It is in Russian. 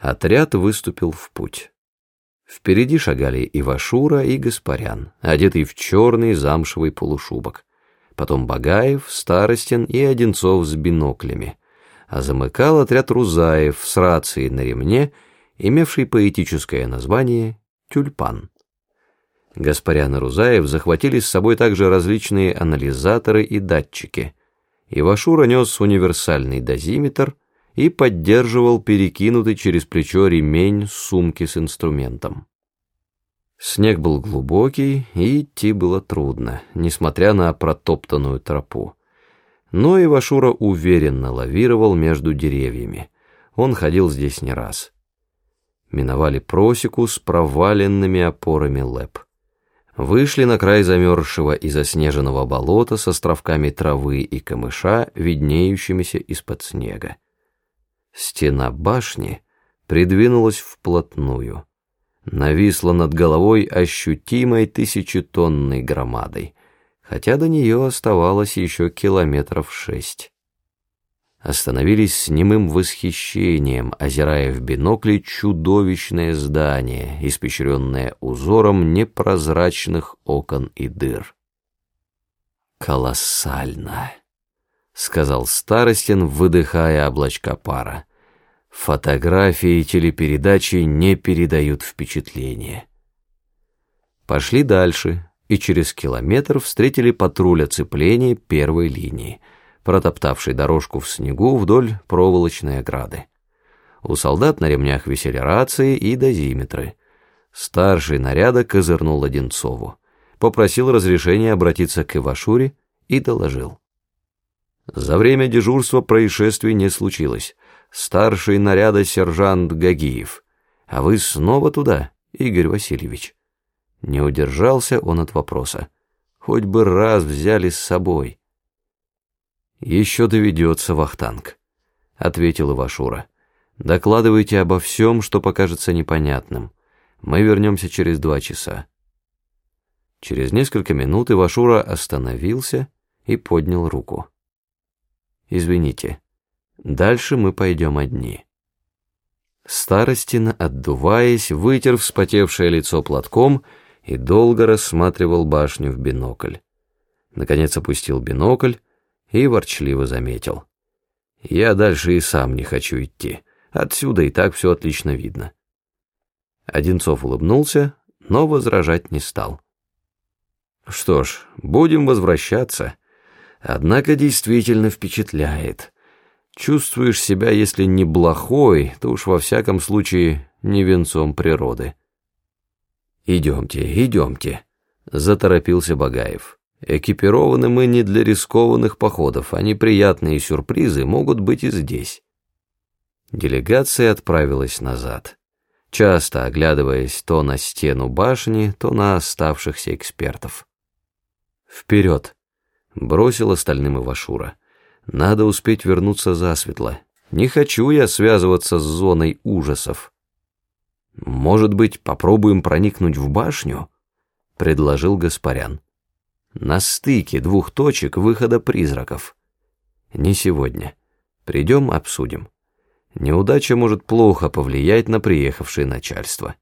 Отряд выступил в путь. Впереди шагали Ивашура и Гаспарян, одетый в черный замшевый полушубок. Потом Багаев, Старостин и Одинцов с биноклями. А замыкал отряд Рузаев с рацией на ремне, имевший поэтическое название «Тюльпан». Гаспарян и Рузаев захватили с собой также различные анализаторы и датчики. Ивашура нес универсальный дозиметр — и поддерживал перекинутый через плечо ремень сумки с инструментом. Снег был глубокий, и идти было трудно, несмотря на протоптанную тропу. Но Ивашура уверенно лавировал между деревьями. Он ходил здесь не раз. Миновали просеку с проваленными опорами лэп. Вышли на край замерзшего и заснеженного болота с островками травы и камыша, виднеющимися из-под снега. Стена башни придвинулась вплотную, нависла над головой ощутимой тысячетонной громадой, хотя до нее оставалось еще километров шесть. Остановились с немым восхищением, озирая в бинокли чудовищное здание, испещренное узором непрозрачных окон и дыр. «Колоссально!» — сказал Старостин, выдыхая облачка пара. Фотографии и телепередачи не передают впечатления. Пошли дальше, и через километр встретили патруль оцепления первой линии, протоптавший дорожку в снегу вдоль проволочной ограды. У солдат на ремнях висели рации и дозиметры. Старший наряда козырнул Одинцову, попросил разрешения обратиться к Ивашуре и доложил. За время дежурства происшествий не случилось старший наряда сержант Гагиев. А вы снова туда, Игорь Васильевич?» Не удержался он от вопроса. «Хоть бы раз взяли с собой». «Еще доведется, Вахтанг», — ответил Ивашура. «Докладывайте обо всем, что покажется непонятным. Мы вернемся через два часа». Через несколько минут Ивашура остановился и поднял руку. «Извините». Дальше мы пойдем одни. Старостина, отдуваясь, вытер вспотевшее лицо платком и долго рассматривал башню в бинокль. Наконец опустил бинокль и ворчливо заметил. «Я дальше и сам не хочу идти. Отсюда и так все отлично видно». Одинцов улыбнулся, но возражать не стал. «Что ж, будем возвращаться. Однако действительно впечатляет». Чувствуешь себя, если не блохой, то уж во всяком случае не венцом природы. «Идемте, идемте», — заторопился Багаев. «Экипированы мы не для рискованных походов, а неприятные сюрпризы могут быть и здесь». Делегация отправилась назад, часто оглядываясь то на стену башни, то на оставшихся экспертов. «Вперед!» — бросил остальным Ивашура. Надо успеть вернуться засветло. Не хочу я связываться с зоной ужасов. Может быть, попробуем проникнуть в башню? Предложил Гаспарян. На стыке двух точек выхода призраков. Не сегодня. Придем, обсудим. Неудача может плохо повлиять на приехавшее начальство.